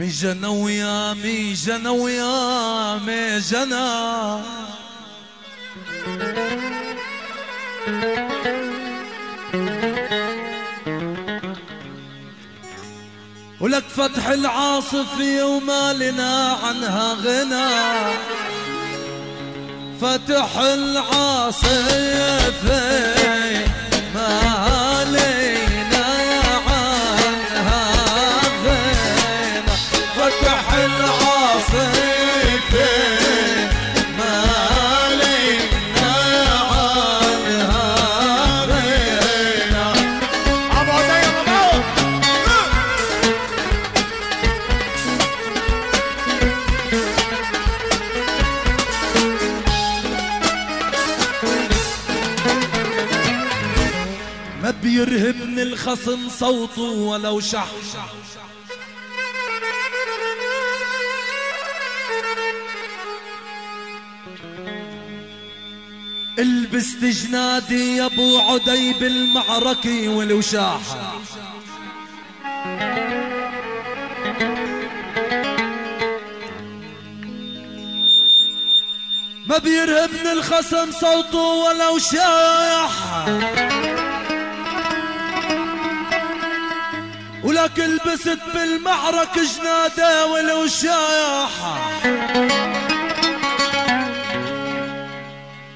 مي جنى ويا مي جنى ويا مي جنى ولك فتح العاصفة وما لنا عنها غنى. فتح العاصفة بيرهبني الخصم صوته ولو شح. البست جنادي يا ابو عدي بالمعركة والوشاح ما بيرهبني الخصم صوته ولو شاح. ولك لبست بالمعرك جنادة ولو شايح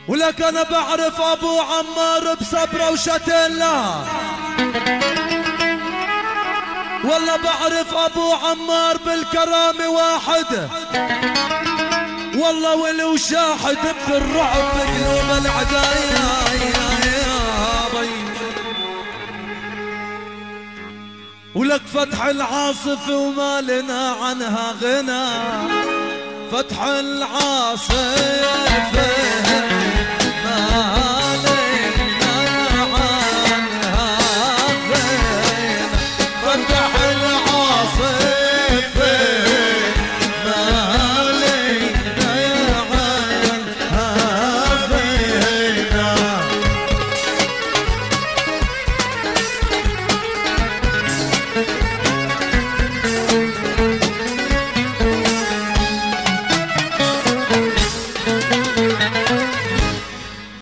ولك أنا بعرف أبو عمار بصبره وشتين لا والله بعرف أبو عمار بالكرامة واحد. والله ولو شاحد بالرعب بقلوب العدايا. ولك فتح العاصفة وما لنا عنها غنى. فتح العاصفة